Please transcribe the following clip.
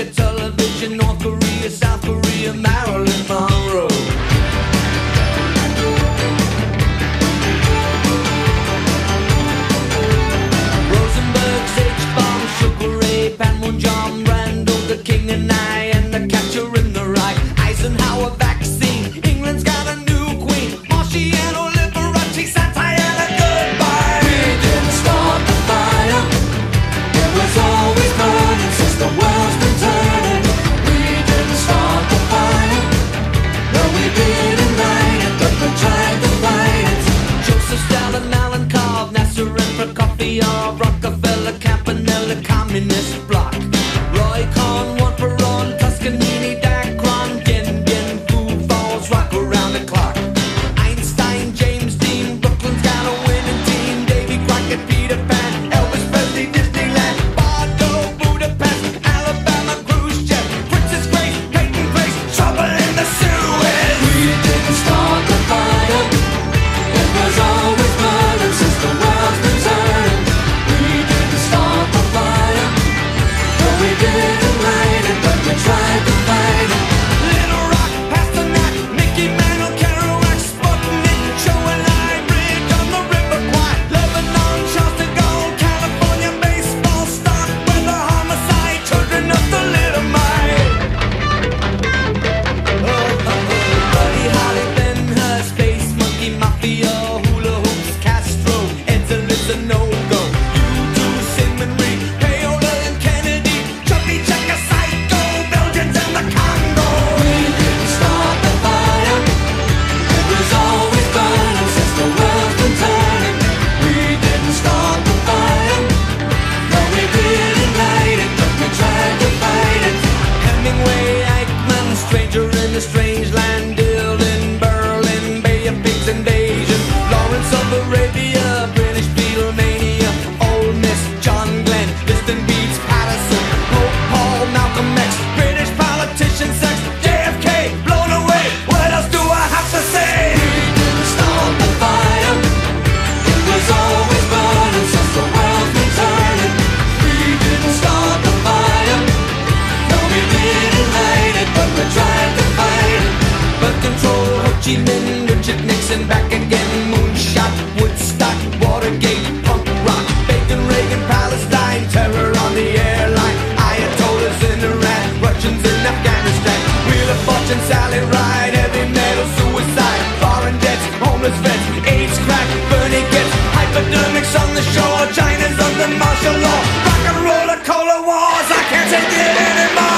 America, television, North Korea, South Korea, Marilyn Monroe. Rosenberg's H-bomb, Sugar Ray, Panmunjom, Brando, the King and I. Van Allen called Nasser coffee, or Rockefeller, Campanella, Communist Bloc. Rock and roll, the cola wars. I can't take it anymore.